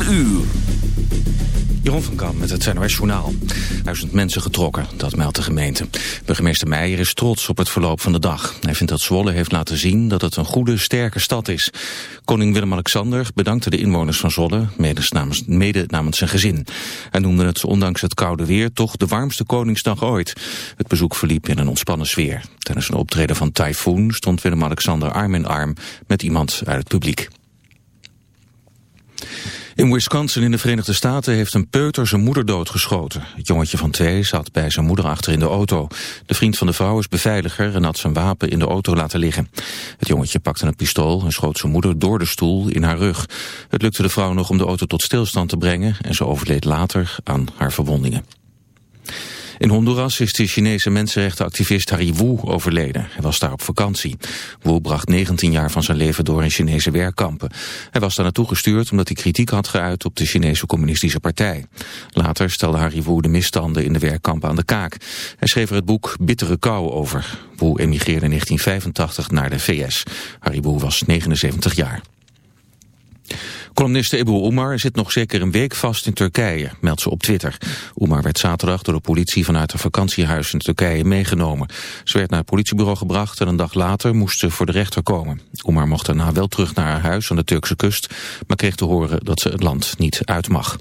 4 uur. Jeroen van Kam met het NOS Journaal. Duizend mensen getrokken, dat meldt de gemeente. Burgemeester Meijer is trots op het verloop van de dag. Hij vindt dat Zwolle heeft laten zien dat het een goede, sterke stad is. Koning Willem-Alexander bedankte de inwoners van Zwolle, mede namens, namens zijn gezin. Hij noemde het, ondanks het koude weer, toch de warmste Koningsdag ooit. Het bezoek verliep in een ontspannen sfeer. Tijdens een optreden van Typhoon stond Willem-Alexander arm in arm met iemand uit het publiek. In Wisconsin in de Verenigde Staten heeft een peuter zijn moeder doodgeschoten. Het jongetje van twee zat bij zijn moeder achter in de auto. De vriend van de vrouw is beveiliger en had zijn wapen in de auto laten liggen. Het jongetje pakte een pistool en schoot zijn moeder door de stoel in haar rug. Het lukte de vrouw nog om de auto tot stilstand te brengen en ze overleed later aan haar verwondingen. In Honduras is de Chinese mensenrechtenactivist Harry Wu overleden. Hij was daar op vakantie. Wu bracht 19 jaar van zijn leven door in Chinese werkkampen. Hij was daar naartoe gestuurd omdat hij kritiek had geuit op de Chinese communistische partij. Later stelde Harry Wu de misstanden in de werkkampen aan de kaak. Hij schreef er het boek Bittere Kou over. Wu emigreerde in 1985 naar de VS. Harry Wu was 79 jaar. Columniste Ebu Umar zit nog zeker een week vast in Turkije, meldt ze op Twitter. Umar werd zaterdag door de politie vanuit een vakantiehuis in Turkije meegenomen. Ze werd naar het politiebureau gebracht en een dag later moest ze voor de rechter komen. Umar mocht daarna wel terug naar haar huis aan de Turkse kust, maar kreeg te horen dat ze het land niet uit mag.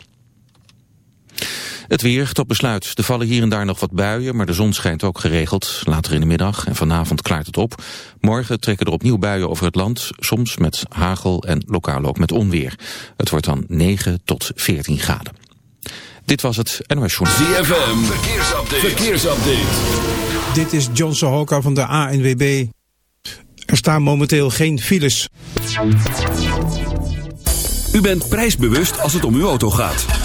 Het weer tot besluit. Er vallen hier en daar nog wat buien, maar de zon schijnt ook geregeld. Later in de middag en vanavond klaart het op. Morgen trekken er opnieuw buien over het land, soms met hagel en lokaal ook met onweer. Het wordt dan 9 tot 14 graden. Dit was het NOS Journal. ZFM, verkeersupdate. verkeersupdate. Dit is John Sohoka van de ANWB. Er staan momenteel geen files. U bent prijsbewust als het om uw auto gaat.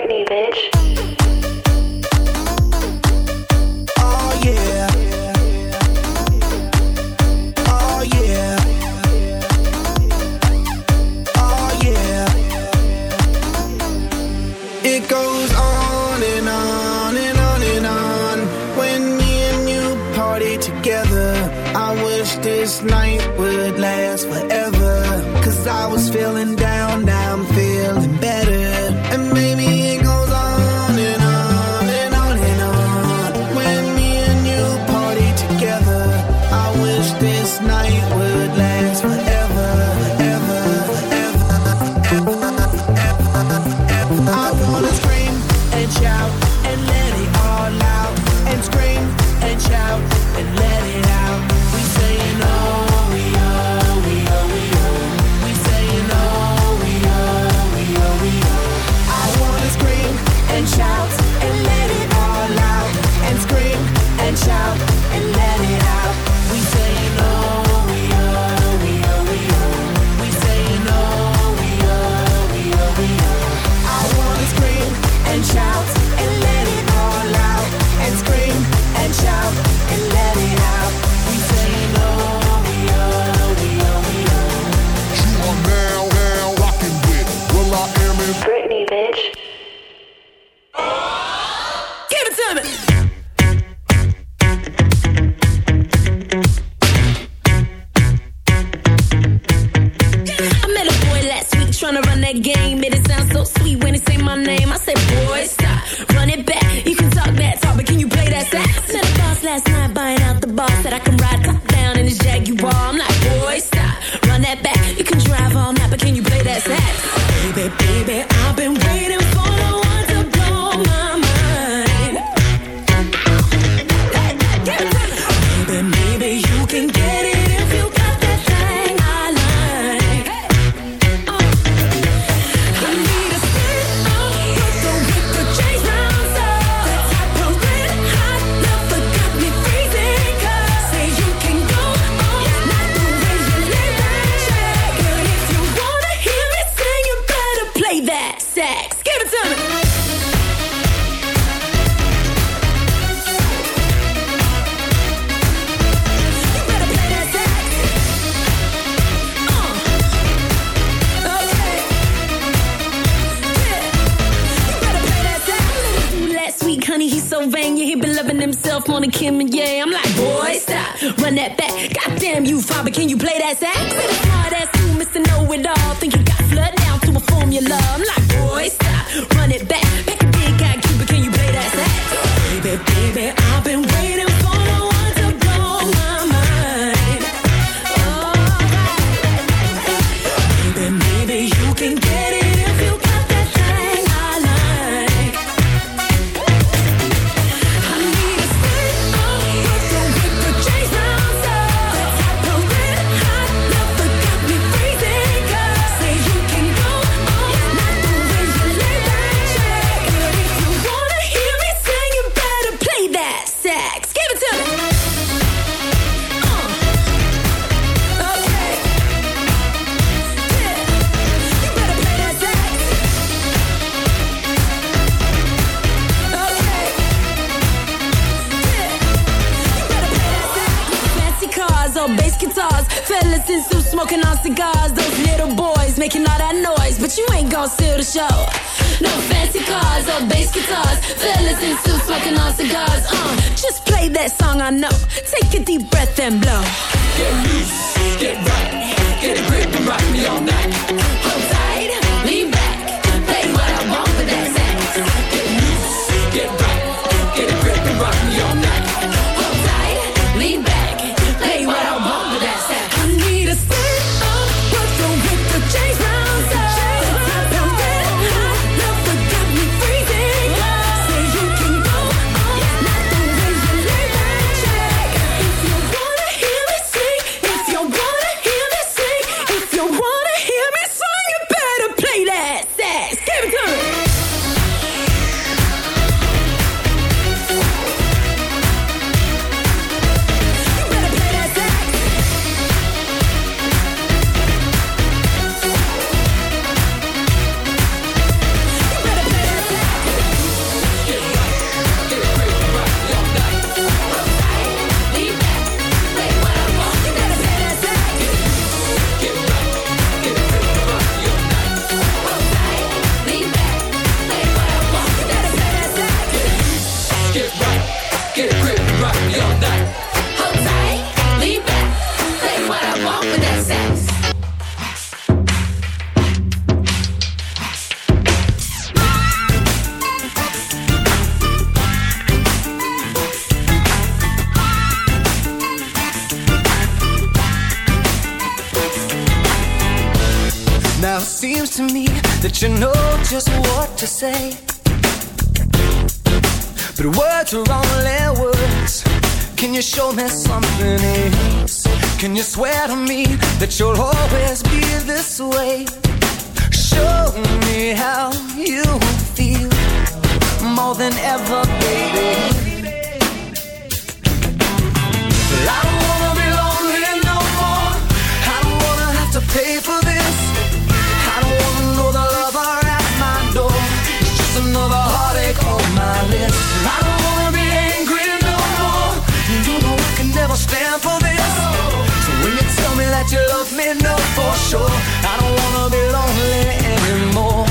that back. Goddamn you, father, can you play that sax? Hard ass Can you swear to me that you'll always be this way? Show me how you feel more than ever, baby. sure I don't wanna be lonely anymore.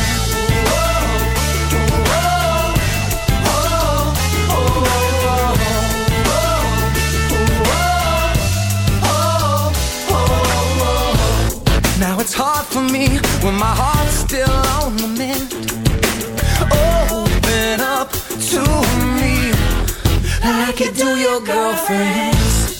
Now it's hard for me when my heart's still on the mend. Open up to me like you do your girlfriends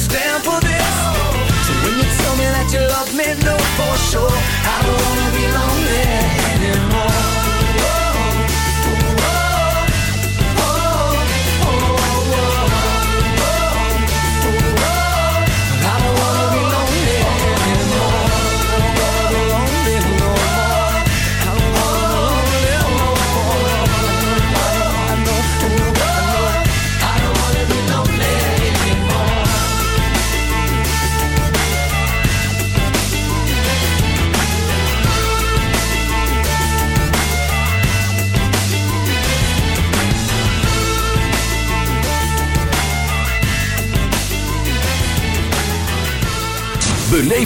stand for this. So when you tell me that you love me, know for sure I will.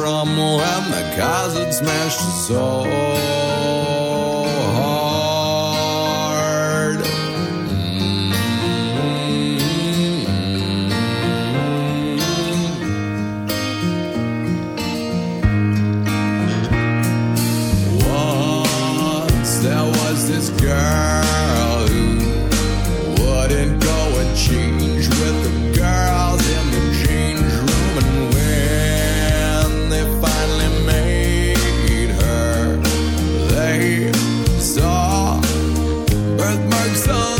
from Mohammed had smashed his soul. so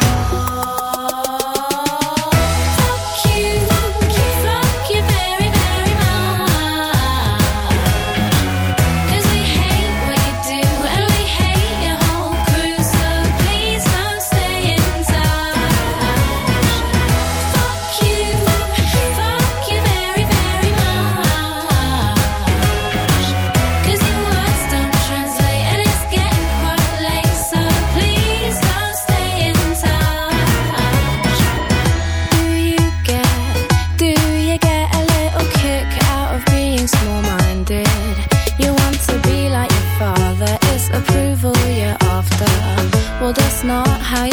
Not how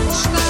Them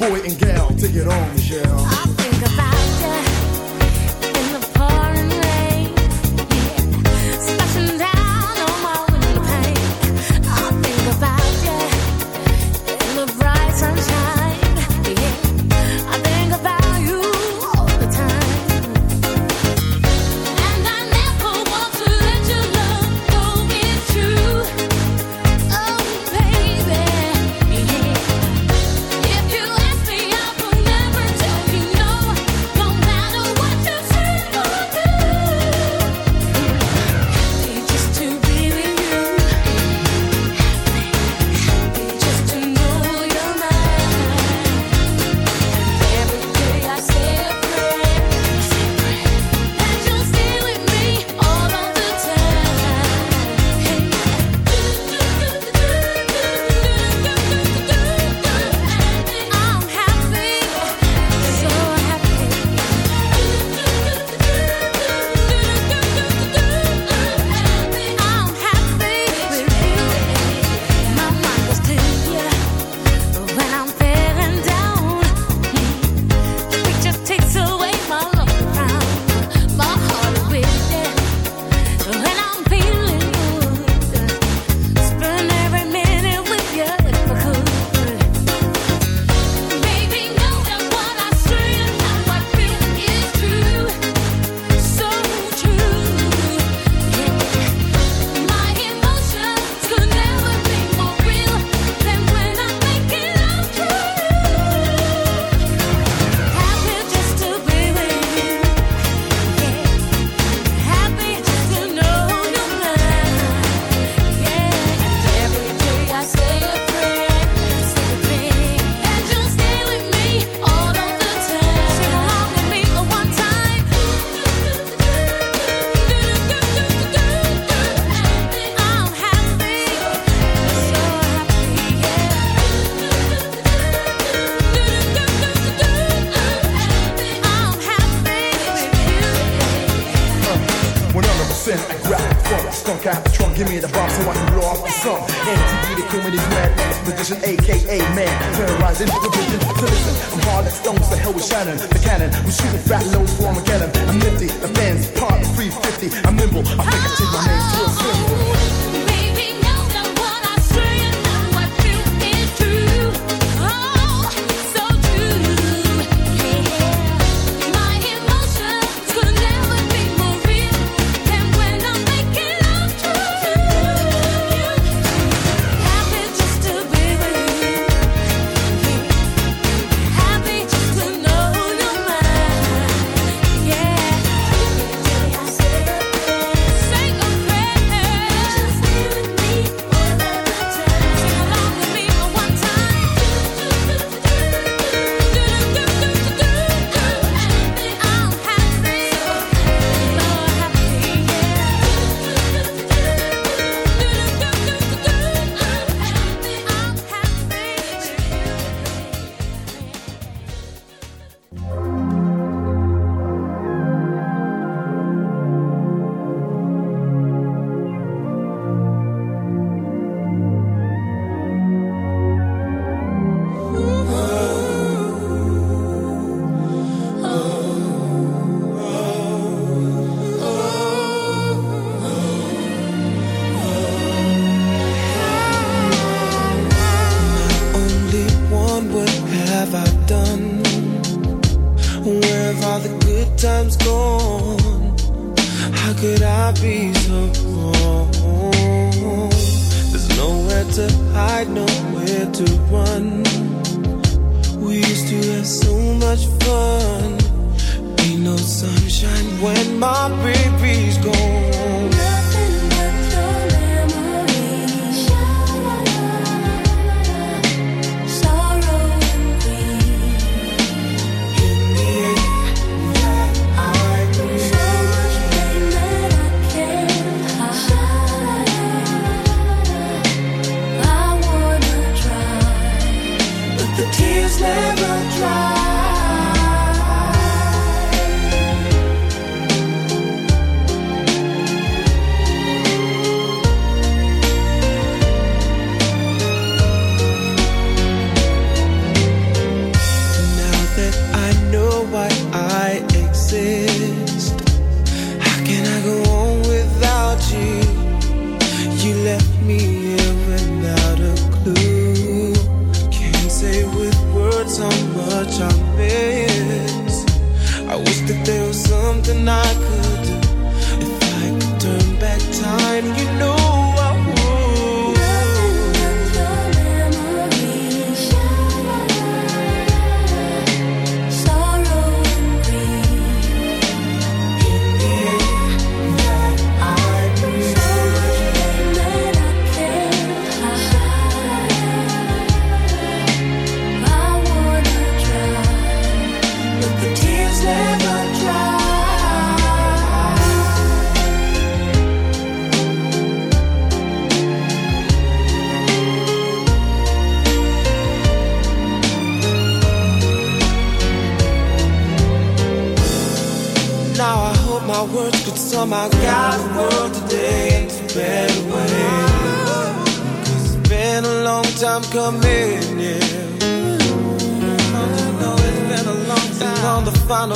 Boy and gal, take it on, Michelle.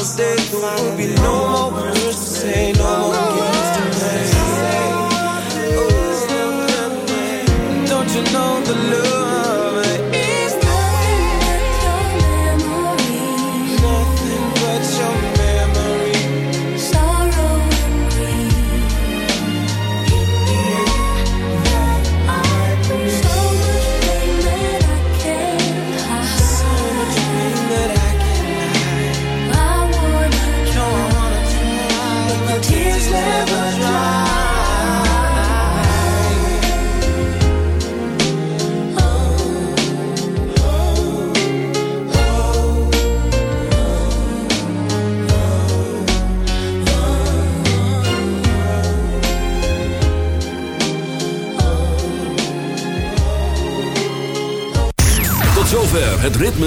Stay.